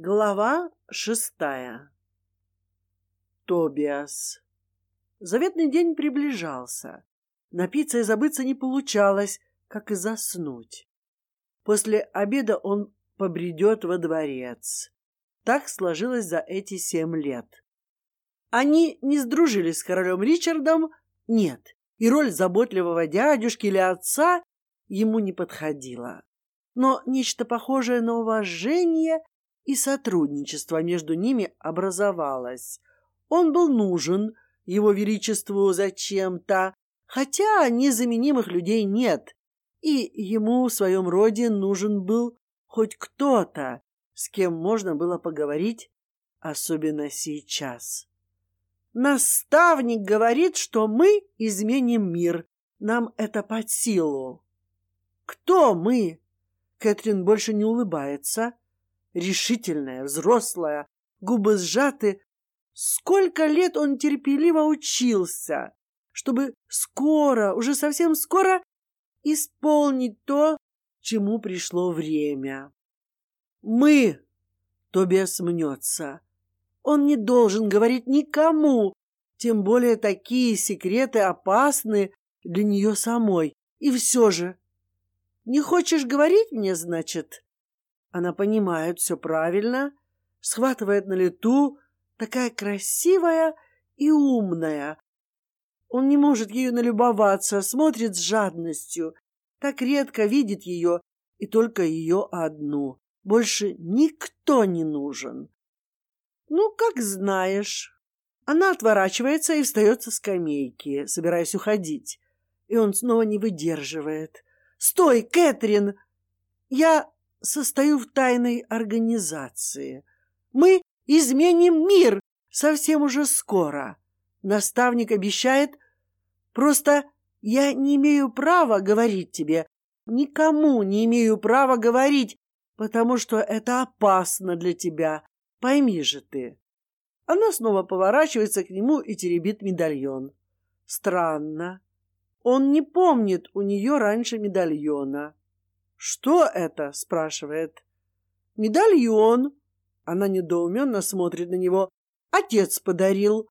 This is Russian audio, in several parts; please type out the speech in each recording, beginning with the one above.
Глава шестая. Тобиас. Заветный день приближался. Напиться и забыться не получалось, как и заснуть. После обеда он побредет во дворец. Так сложилось за эти семь лет. Они не сдружились с королем Ричардом, нет, и роль заботливого дядюшки или отца ему не подходила. Но нечто похожее на уважение и сотрудничество между ними образовалось. Он был нужен его величеству зачем-то, хотя незаменимых людей нет, и ему в своем роде нужен был хоть кто-то, с кем можно было поговорить, особенно сейчас. Наставник говорит, что мы изменим мир. Нам это под силу. Кто мы? Кэтрин больше не улыбается решительная, взрослая, губы сжаты. Сколько лет он терпеливо учился, чтобы скоро, уже совсем скоро, исполнить то, чему пришло время. Мы, Тобиас мнется. Он не должен говорить никому, тем более такие секреты опасны для нее самой. И все же, не хочешь говорить мне, значит? Она понимает все правильно, схватывает на лету, такая красивая и умная. Он не может ею налюбоваться, смотрит с жадностью, так редко видит ее и только ее одну. Больше никто не нужен. Ну, как знаешь. Она отворачивается и встает со скамейки, собираясь уходить. И он снова не выдерживает. «Стой, Кэтрин! Я состою в тайной организации. Мы изменим мир совсем уже скоро. Наставник обещает. Просто я не имею права говорить тебе. Никому не имею права говорить, потому что это опасно для тебя. Пойми же ты. Она снова поворачивается к нему и теребит медальон. Странно. Он не помнит у нее раньше медальона. Что это? спрашивает. Медальон. Она недоуменно смотрит на него. Отец подарил.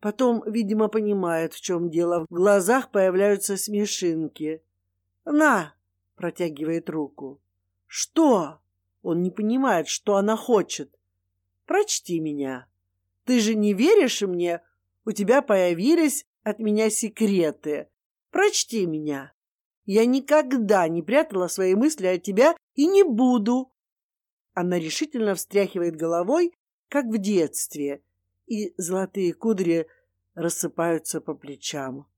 Потом, видимо, понимает, в чем дело. В глазах появляются смешинки. На, протягивает руку. Что? Он не понимает, что она хочет. Прочти меня. Ты же не веришь мне? У тебя появились от меня секреты. Прочти меня. Я никогда не прятала свои мысли от тебя и не буду. Она решительно встряхивает головой, как в детстве, и золотые кудри рассыпаются по плечам.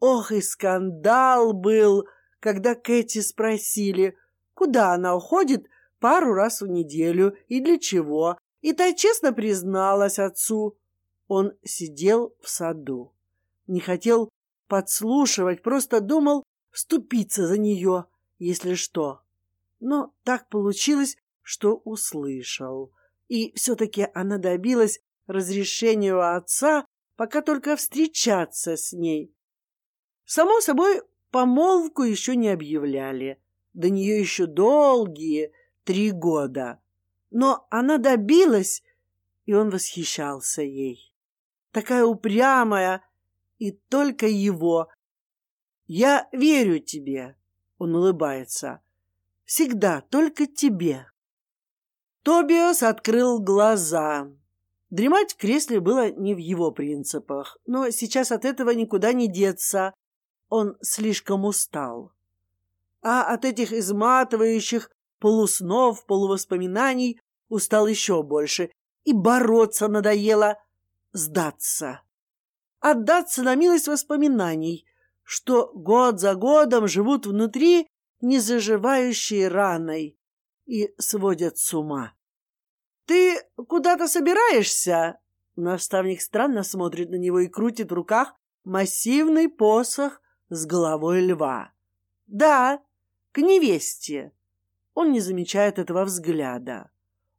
Ох, и скандал был, когда Кэти спросили, куда она уходит пару раз в неделю и для чего, и та честно призналась отцу. Он сидел в саду, не хотел подслушивать, просто думал, вступиться за нее, если что. Но так получилось, что услышал. И все-таки она добилась разрешения у отца, пока только встречаться с ней. Само собой, помолвку еще не объявляли. До нее еще долгие три года. Но она добилась, и он восхищался ей. Такая упрямая, и только его, я верю тебе. Он улыбается. Всегда только тебе. Тобиас открыл глаза. Дремать в кресле было не в его принципах, но сейчас от этого никуда не деться. Он слишком устал. А от этих изматывающих полуснов, полувоспоминаний устал еще больше. И бороться надоело, сдаться. Отдаться на милость воспоминаний, что год за годом живут внутри незаживающей раной и сводят с ума. Ты куда-то собираешься? Наставник странно смотрит на него и крутит в руках массивный посох с головой льва. Да, к невесте. Он не замечает этого взгляда.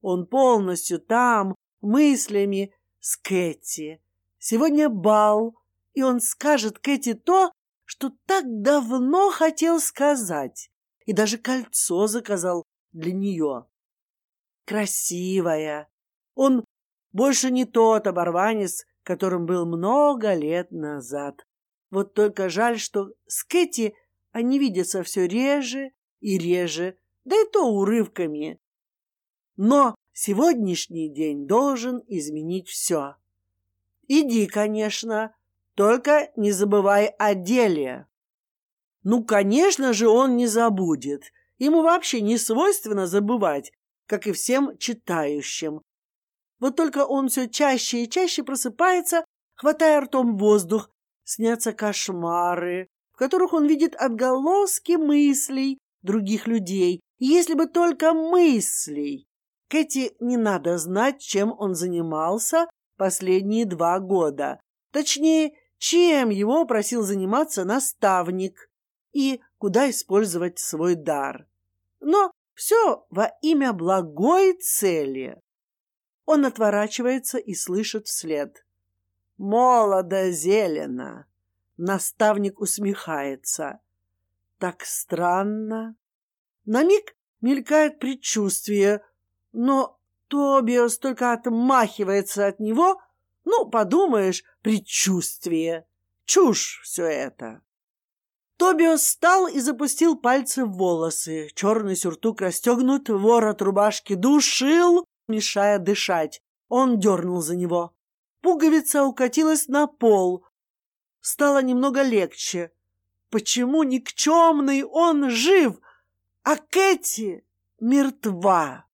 Он полностью там, мыслями, с Кэти. Сегодня бал, и он скажет Кэти то, что так давно хотел сказать, и даже кольцо заказал для нее. красивая. Он больше не тот оборванец, которым был много лет назад. Вот только жаль, что с Кэти они видятся все реже и реже, да и то урывками. Но сегодняшний день должен изменить все. Иди, конечно, только не забывай о деле. Ну, конечно же, он не забудет. Ему вообще не свойственно забывать, как и всем читающим. Вот только он все чаще и чаще просыпается, хватая ртом воздух. Снятся кошмары, в которых он видит отголоски мыслей других людей. Если бы только мыслей. Кэти не надо знать, чем он занимался последние два года. Точнее, чем его просил заниматься наставник и куда использовать свой дар. Но все во имя благой цели. Он отворачивается и слышит вслед. Молодо зелено. Наставник усмехается. Так странно. На миг мелькает предчувствие, но Тобиас только отмахивается от него. Ну, подумаешь, предчувствие. Чушь все это. Тобиас встал и запустил пальцы в волосы. Черный сюртук расстегнут, ворот рубашки душил, мешая дышать. Он дернул за него. Пуговица укатилась на пол. Стало немного легче. Почему никчемный он жив, а Кэти мертва?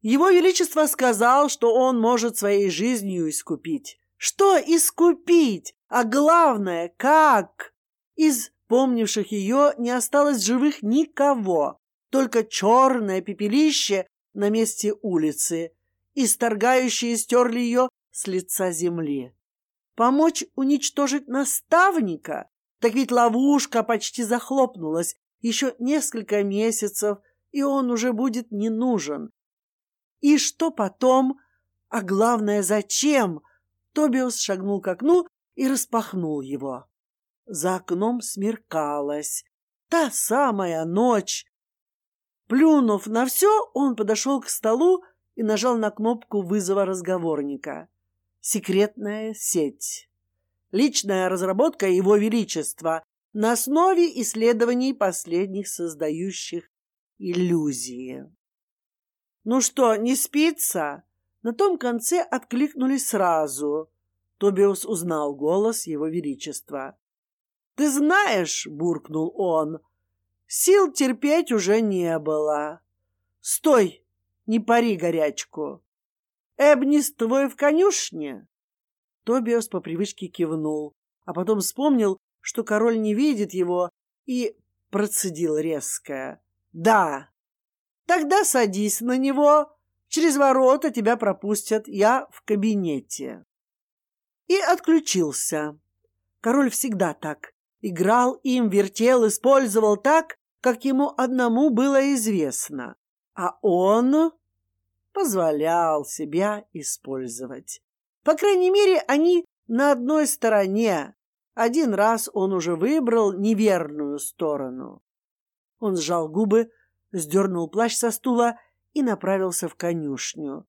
Его Величество сказал, что он может своей жизнью искупить. Что искупить? А главное, как? Из помнивших ее, не осталось живых никого, только черное пепелище на месте улицы, исторгающие стерли ее с лица земли. Помочь уничтожить наставника? Так ведь ловушка почти захлопнулась. Еще несколько месяцев, и он уже будет не нужен. И что потом? А главное, зачем? Тобиус шагнул к окну и распахнул его. За окном смеркалось. Та самая ночь. Плюнув на все, он подошел к столу и нажал на кнопку вызова разговорника. Секретная сеть. Личная разработка Его Величества на основе исследований последних создающих иллюзии. Ну что, не спится? На том конце откликнулись сразу. Тобиус узнал голос Его Величества. Ты знаешь, буркнул он, сил терпеть уже не было. Стой, не пари горячку. Эбнис твой в конюшне? Тобиас по привычке кивнул, а потом вспомнил, что король не видит его, и процедил резко: "Да. Тогда садись на него. Через ворота тебя пропустят. Я в кабинете". И отключился. Король всегда так. Играл им, вертел, использовал так, как ему одному было известно, а он позволял себя использовать. По крайней мере, они на одной стороне. Один раз он уже выбрал неверную сторону. Он сжал губы, сдернул плащ со стула и направился в конюшню.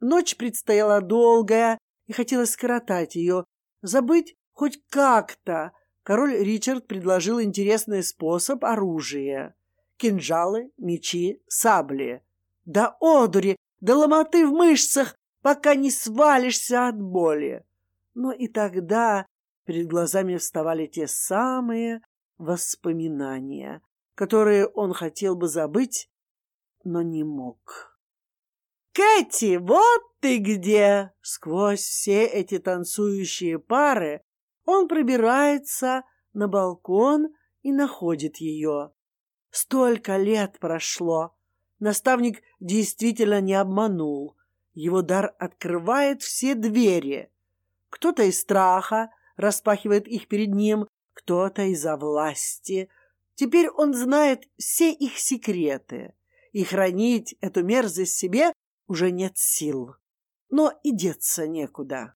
Ночь предстояла долгая, и хотелось скоротать ее, забыть хоть как-то король Ричард предложил интересный способ оружия: кинжалы, мечи, сабли. Да одури, да ломоты в мышцах, пока не свалишься от боли. Но и тогда перед глазами вставали те самые воспоминания, которые он хотел бы забыть, но не мог. Кэти, вот ты где! Сквозь все эти танцующие пары он пробирается на балкон и находит ее. Столько лет прошло. Наставник действительно не обманул. Его дар открывает все двери. Кто-то из страха распахивает их перед ним, кто-то из-за власти. Теперь он знает все их секреты, и хранить эту мерзость себе уже нет сил. Но и деться некуда.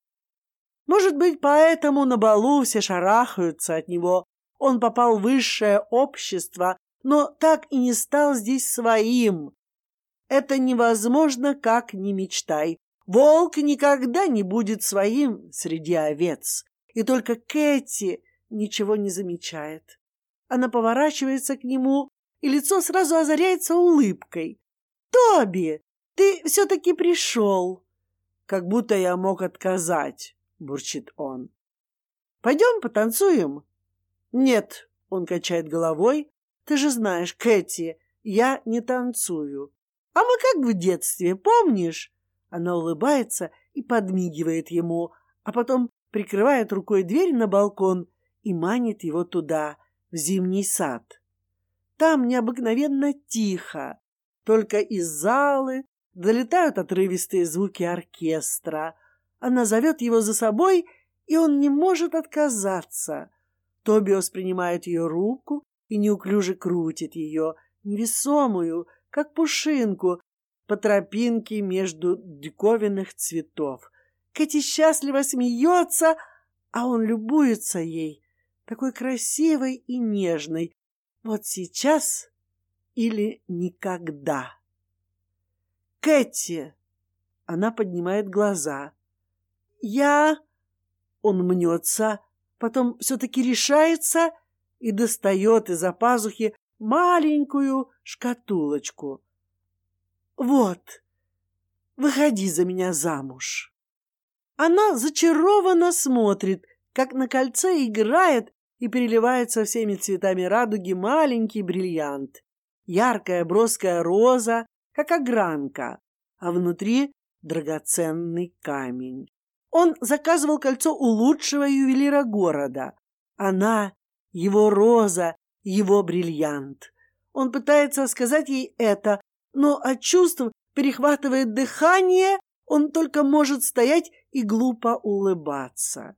Может быть, поэтому на балу все шарахаются от него. Он попал в высшее общество, но так и не стал здесь своим. Это невозможно, как ни мечтай. Волк никогда не будет своим среди овец. И только Кэти ничего не замечает. Она поворачивается к нему, и лицо сразу озаряется улыбкой. «Тоби, ты все-таки пришел!» «Как будто я мог отказать», — бурчит он. «Пойдем потанцуем?» «Нет», — он качает головой. «Ты же знаешь, Кэти, я не танцую. А мы как в детстве, помнишь?» Она улыбается и подмигивает ему, а потом прикрывает рукой дверь на балкон и манит его туда, в зимний сад. Там необыкновенно тихо, только из залы долетают отрывистые звуки оркестра. Она зовет его за собой, и он не может отказаться. Тобиос принимает ее руку и неуклюже крутит ее, невесомую, как пушинку, по тропинке между диковинных цветов. Кэти счастливо смеется, а он любуется ей, такой красивой и нежной. Вот сейчас или никогда. Кэти! Она поднимает глаза. Я... Он мнется, потом все-таки решается и достает из-за пазухи маленькую шкатулочку. Вот, выходи за меня замуж. Она зачарованно смотрит, как на кольце играет и переливается всеми цветами радуги маленький бриллиант. Яркая броская роза, как огранка, а внутри драгоценный камень. Он заказывал кольцо у лучшего ювелира города. Она — его роза, его бриллиант. Он пытается сказать ей это, но от чувств перехватывает дыхание, он только может стоять и глупо улыбаться.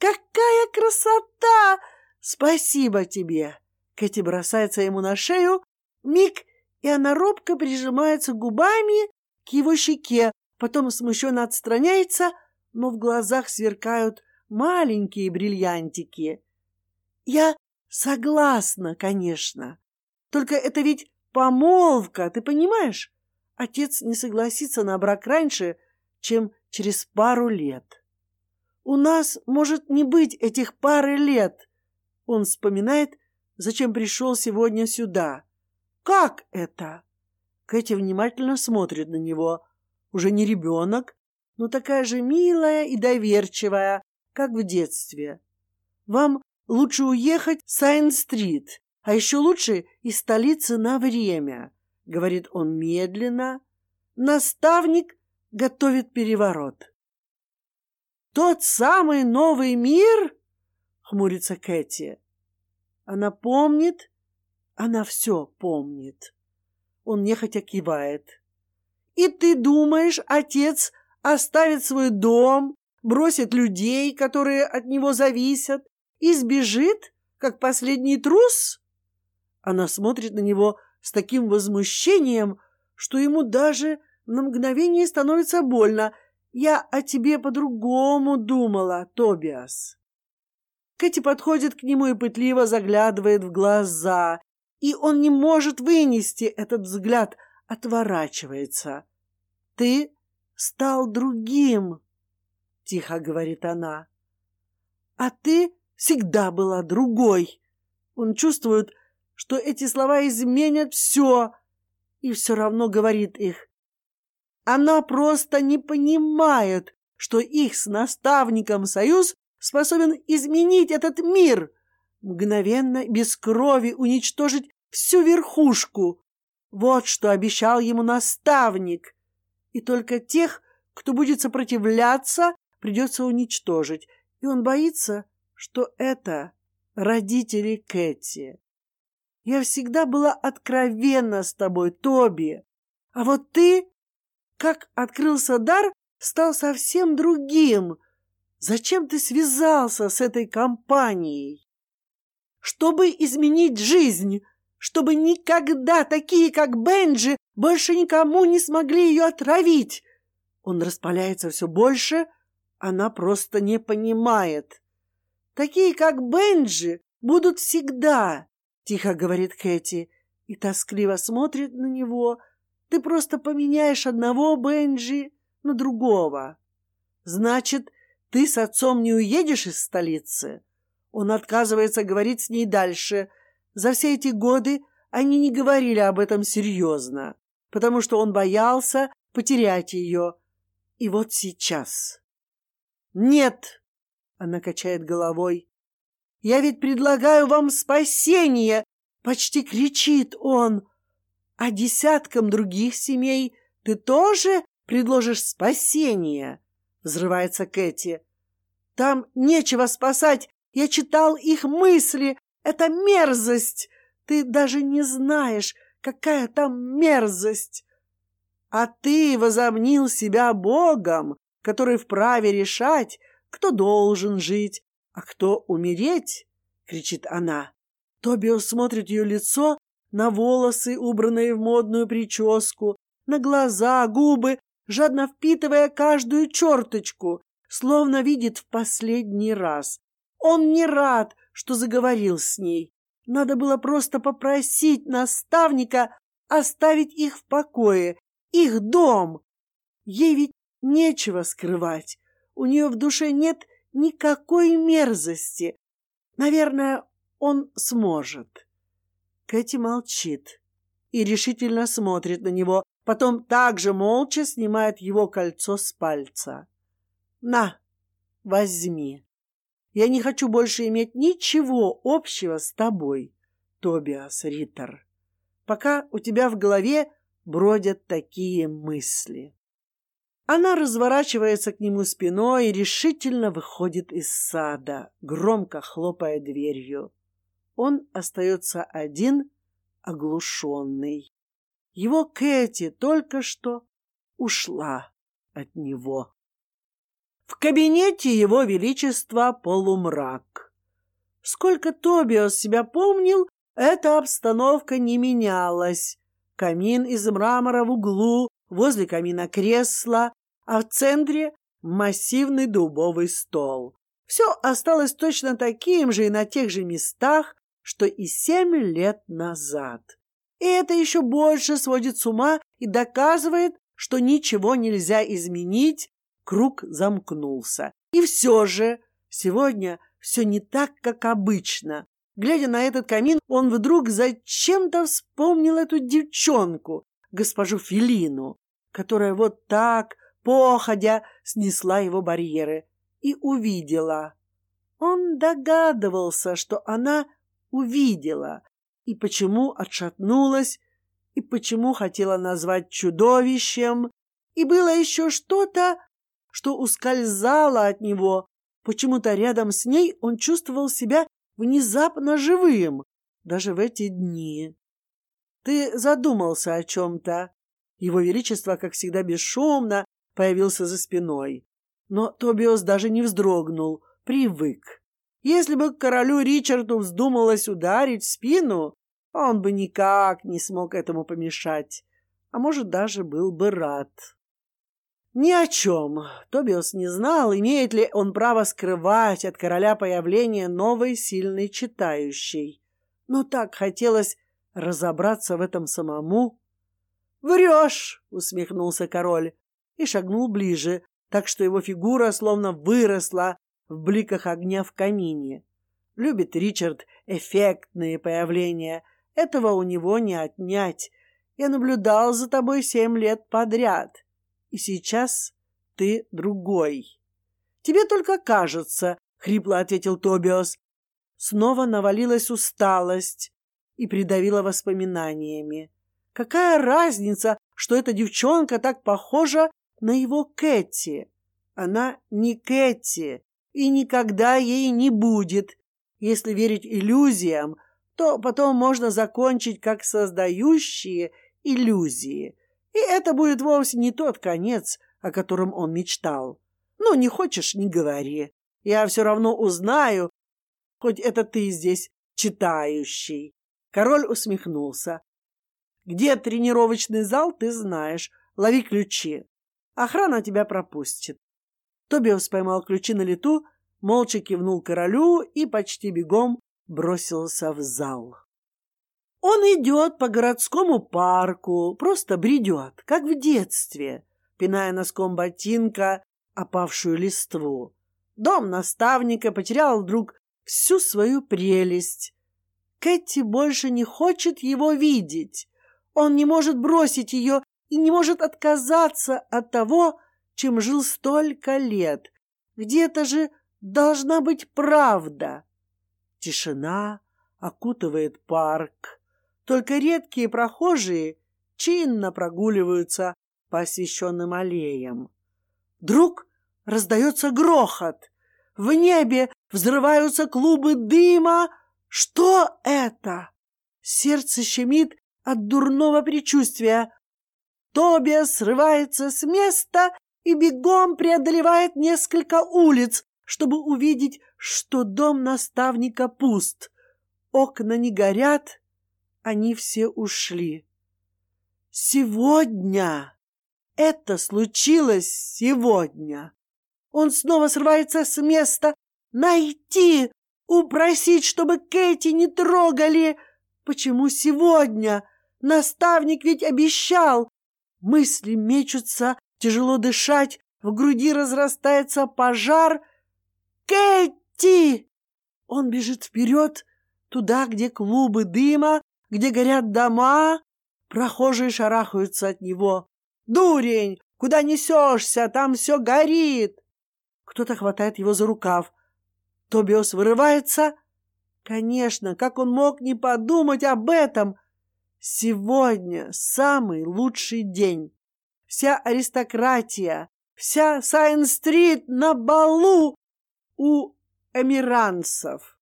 «Какая красота! Спасибо тебе!» Кэти бросается ему на шею, миг, и она робко прижимается губами к его щеке, потом смущенно отстраняется, но в глазах сверкают маленькие бриллиантики. Я согласна, конечно. Только это ведь помолвка, ты понимаешь? Отец не согласится на брак раньше, чем через пару лет. У нас может не быть этих пары лет. Он вспоминает, зачем пришел сегодня сюда. Как это? Кэти внимательно смотрит на него. Уже не ребенок, но такая же милая и доверчивая, как в детстве. Вам лучше уехать в Сайн-стрит, а еще лучше из столицы на время, говорит он медленно. Наставник готовит переворот. Тот самый новый мир? Хмурится Кэти. Она помнит, она все помнит. Он нехотя кивает. И ты думаешь, отец оставит свой дом, бросит людей, которые от него зависят, и сбежит, как последний трус? Она смотрит на него с таким возмущением, что ему даже на мгновение становится больно. Я о тебе по-другому думала, Тобиас. Кэти подходит к нему и пытливо заглядывает в глаза, и он не может вынести этот взгляд, отворачивается. Ты стал другим, тихо говорит она. А ты всегда была другой. Он чувствует, что эти слова изменят все, и все равно говорит их. Она просто не понимает, что их с наставником союз способен изменить этот мир мгновенно, без крови уничтожить всю верхушку. Вот что обещал ему наставник. И только тех, кто будет сопротивляться, придется уничтожить. И он боится, что это родители Кэти. Я всегда была откровенна с тобой, Тоби. А вот ты, как открылся дар, стал совсем другим. Зачем ты связался с этой компанией? чтобы изменить жизнь, чтобы никогда такие, как Бенджи, больше никому не смогли ее отравить. Он распаляется все больше, она просто не понимает. Такие, как Бенджи, будут всегда, тихо говорит Кэти и тоскливо смотрит на него, Ты просто поменяешь одного Бенджи на другого. Значит, ты с отцом не уедешь из столицы? Он отказывается говорить с ней дальше. За все эти годы они не говорили об этом серьезно, потому что он боялся потерять ее. И вот сейчас. Нет, она качает головой. Я ведь предлагаю вам спасение, почти кричит он. А десяткам других семей ты тоже предложишь спасение? Взрывается Кэти. Там нечего спасать. Я читал их мысли. Это мерзость. Ты даже не знаешь, какая там мерзость. А ты возомнил себя Богом, который вправе решать, кто должен жить, а кто умереть, кричит она. Тобио смотрит ее лицо, на волосы, убранные в модную прическу, на глаза, губы, жадно впитывая каждую черточку, словно видит в последний раз. Он не рад, что заговорил с ней. Надо было просто попросить наставника оставить их в покое, их дом. Ей ведь нечего скрывать. У нее в душе нет никакой мерзости. Наверное, он сможет. Кэти молчит и решительно смотрит на него, потом также молча снимает его кольцо с пальца. На, возьми. Я не хочу больше иметь ничего общего с тобой, Тобиас Риттер, пока у тебя в голове бродят такие мысли. Она разворачивается к нему спиной и решительно выходит из сада, громко хлопая дверью. Он остается один, оглушенный. Его Кэти только что ушла от него. В кабинете его величества полумрак. Сколько Тобиос себя помнил, эта обстановка не менялась. Камин из мрамора в углу, возле камина кресло, а в центре массивный дубовый стол. Все осталось точно таким же и на тех же местах, что и семь лет назад. И это еще больше сводит с ума и доказывает, что ничего нельзя изменить, Круг замкнулся. И все же сегодня все не так, как обычно. Глядя на этот камин, он вдруг зачем-то вспомнил эту девчонку, госпожу Филину, которая вот так, походя, снесла его барьеры и увидела. Он догадывался, что она увидела, и почему отшатнулась, и почему хотела назвать чудовищем, и было еще что-то, что ускользало от него. Почему-то рядом с ней он чувствовал себя внезапно живым, даже в эти дни. Ты задумался о чем-то. Его Величество, как всегда бесшумно, появился за спиной. Но Тобиос даже не вздрогнул, привык. Если бы королю Ричарду вздумалось ударить в спину, он бы никак не смог этому помешать, а может даже был бы рад. Ни о чем. Тобиос не знал, имеет ли он право скрывать от короля появление новой сильной читающей. Но так хотелось разобраться в этом самому. Врешь, усмехнулся король и шагнул ближе, так что его фигура словно выросла в бликах огня в камине. Любит Ричард эффектные появления. Этого у него не отнять. Я наблюдал за тобой семь лет подряд и сейчас ты другой. Тебе только кажется, хрипло ответил Тобиос. Снова навалилась усталость и придавила воспоминаниями. Какая разница, что эта девчонка так похожа на его Кэти? Она не Кэти и никогда ей не будет. Если верить иллюзиям, то потом можно закончить как создающие иллюзии. И это будет вовсе не тот конец, о котором он мечтал. Ну, не хочешь, не говори. Я все равно узнаю, хоть это ты здесь читающий. Король усмехнулся. Где тренировочный зал, ты знаешь. Лови ключи. Охрана тебя пропустит. Тобиас поймал ключи на лету, молча кивнул королю и почти бегом бросился в зал. Он идет по городскому парку, просто бредет, как в детстве, пиная носком ботинка опавшую листву. Дом наставника потерял вдруг всю свою прелесть. Кэти больше не хочет его видеть. Он не может бросить ее и не может отказаться от того, чем жил столько лет. Где-то же должна быть правда. Тишина окутывает парк. Только редкие прохожие чинно прогуливаются по освещенным аллеям. Вдруг раздается грохот. В небе взрываются клубы дыма. Что это? Сердце щемит от дурного предчувствия. Тобиас срывается с места и бегом преодолевает несколько улиц, чтобы увидеть, что дом наставника пуст. Окна не горят, они все ушли. Сегодня! Это случилось сегодня! Он снова срывается с места. Найти! Упросить, чтобы Кэти не трогали! Почему сегодня? Наставник ведь обещал! Мысли мечутся, тяжело дышать, в груди разрастается пожар. Кэти! Он бежит вперед, туда, где клубы дыма, где горят дома. Прохожие шарахаются от него. «Дурень! Куда несешься? Там все горит!» Кто-то хватает его за рукав. Тобиос вырывается. Конечно, как он мог не подумать об этом? Сегодня самый лучший день. Вся аристократия, вся Сайн-стрит на балу у эмиранцев.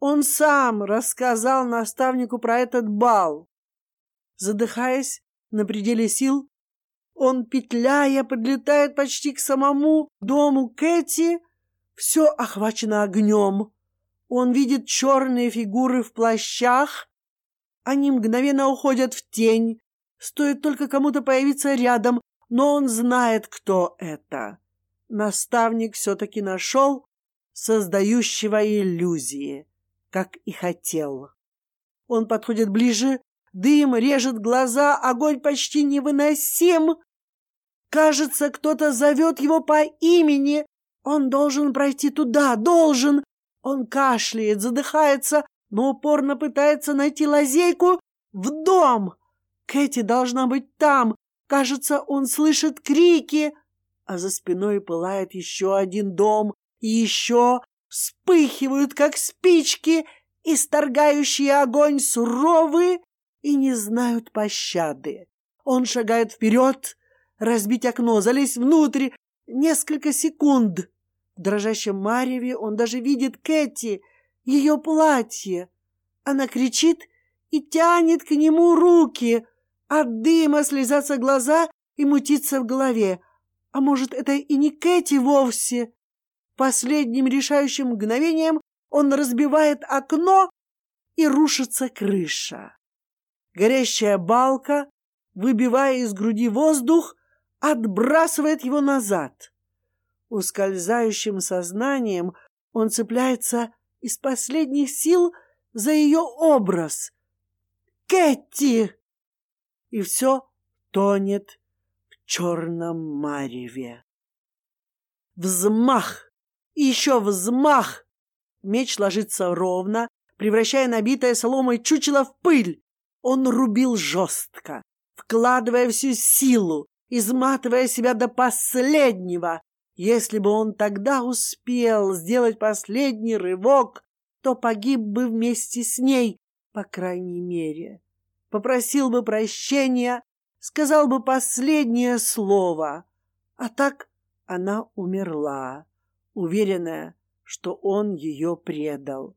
Он сам рассказал наставнику про этот бал. Задыхаясь на пределе сил, он, петляя, подлетает почти к самому дому Кэти. Все охвачено огнем. Он видит черные фигуры в плащах. Они мгновенно уходят в тень. Стоит только кому-то появиться рядом, но он знает, кто это. Наставник все-таки нашел создающего иллюзии, как и хотел. Он подходит ближе, дым режет глаза, огонь почти невыносим. Кажется, кто-то зовет его по имени. Он должен пройти туда, должен. Он кашляет, задыхается, но упорно пытается найти лазейку в дом. Кэти должна быть там. Кажется, он слышит крики, а за спиной пылает еще один дом, и еще вспыхивают, как спички, исторгающие огонь суровые и не знают пощады. Он шагает вперед, разбить окно, залезть внутрь. Несколько секунд. В дрожащем мареве он даже видит Кэти, ее платье. Она кричит и тянет к нему руки. От дыма слезятся глаза и мутится в голове. А может, это и не Кэти вовсе? Последним решающим мгновением он разбивает окно, и рушится крыша. Горящая балка, выбивая из груди воздух, отбрасывает его назад. Ускользающим сознанием он цепляется из последних сил за ее образ. Кэти! И все тонет в черном мареве. Взмах! И еще взмах! Меч ложится ровно, превращая набитое соломой чучело в пыль. Он рубил жестко, вкладывая всю силу, изматывая себя до последнего. Если бы он тогда успел сделать последний рывок, то погиб бы вместе с ней, по крайней мере. Попросил бы прощения, сказал бы последнее слово. А так она умерла, уверенная, что он ее предал.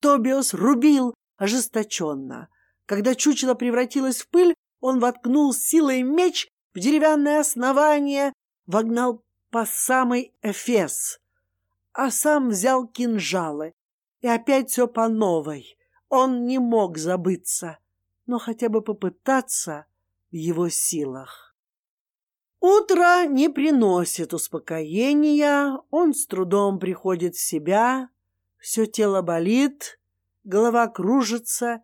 Тобиос рубил ожесточенно. Когда чучело превратилось в пыль, он воткнул силой меч в деревянное основание, вогнал по самый эфес, а сам взял кинжалы. И опять все по новой. Он не мог забыться, но хотя бы попытаться в его силах. Утро не приносит успокоения, он с трудом приходит в себя, все тело болит, голова кружится,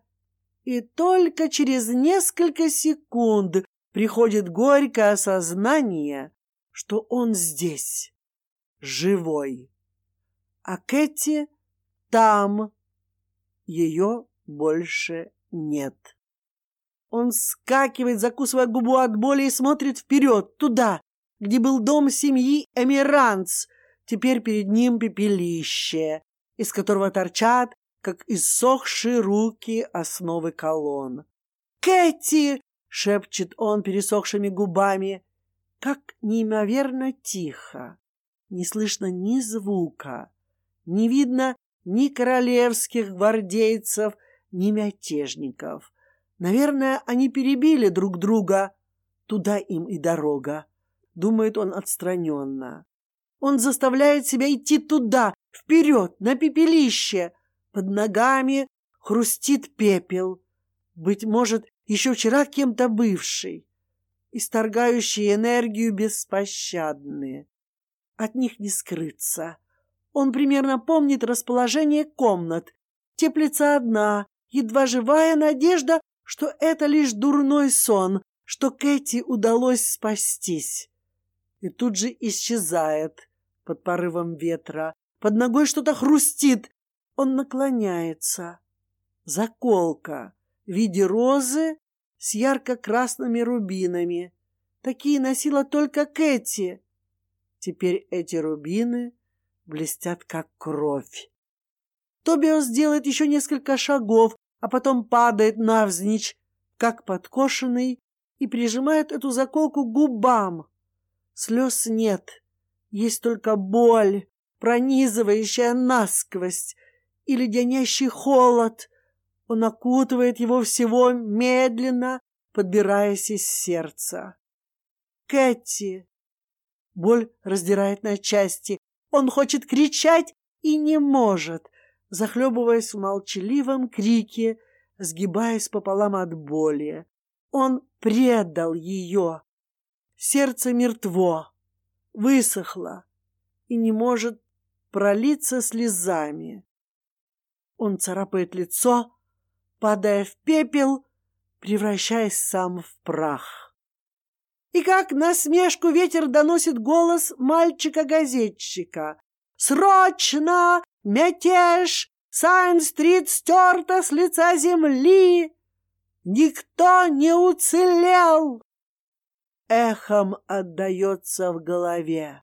И только через несколько секунд приходит горькое осознание, что он здесь, живой. А Кэти там. Ее больше нет. Он скакивает, закусывая губу от боли и смотрит вперед, туда, где был дом семьи Эмиранц. Теперь перед ним пепелище, из которого торчат, как иссохшие руки, основы колонн. «Кэти!» — шепчет он пересохшими губами. Как неимоверно тихо. Не слышно ни звука. Не видно ни королевских гвардейцев, ни мятежников. Наверное, они перебили друг друга. Туда им и дорога. Думает он отстраненно. Он заставляет себя идти туда, вперед, на пепелище. Под ногами хрустит пепел. Быть может, еще вчера кем-то бывший. Исторгающие энергию беспощадные. От них не скрыться. Он примерно помнит расположение комнат. Теплится одна, едва живая надежда, что это лишь дурной сон, что Кэти удалось спастись. И тут же исчезает под порывом ветра. Под ногой что-то хрустит. Он наклоняется. Заколка в виде розы с ярко-красными рубинами. Такие носила только Кэти. Теперь эти рубины блестят, как кровь. Тобиос делает еще несколько шагов, а потом падает навзничь, как подкошенный, и прижимает эту заколку к губам. Слез нет, есть только боль, пронизывающая насквозь, и леденящий холод. Он окутывает его всего медленно, подбираясь из сердца. Кэти! Боль раздирает на части. Он хочет кричать и не может, захлебываясь в молчаливом крике, сгибаясь пополам от боли. Он предал ее. Сердце мертво, высохло и не может пролиться слезами. Он царапает лицо, падая в пепел, превращаясь сам в прах. И как насмешку ветер доносит голос мальчика-газетчика. «Срочно! Мятеж! Сайн-стрит стерта с лица земли! Никто не уцелел!» Эхом отдается в голове.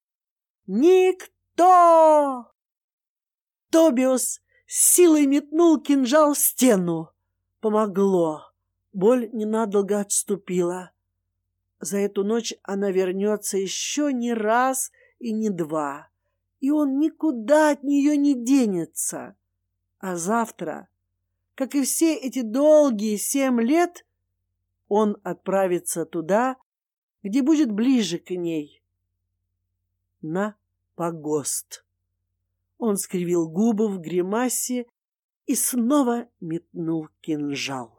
«Никто!» Тобиус силой метнул кинжал в стену. Помогло. Боль ненадолго отступила. За эту ночь она вернется еще не раз и не два, и он никуда от нее не денется. А завтра, как и все эти долгие семь лет, он отправится туда, где будет ближе к ней, на погост. Он скривил губы в гримасе и снова метнул кинжал.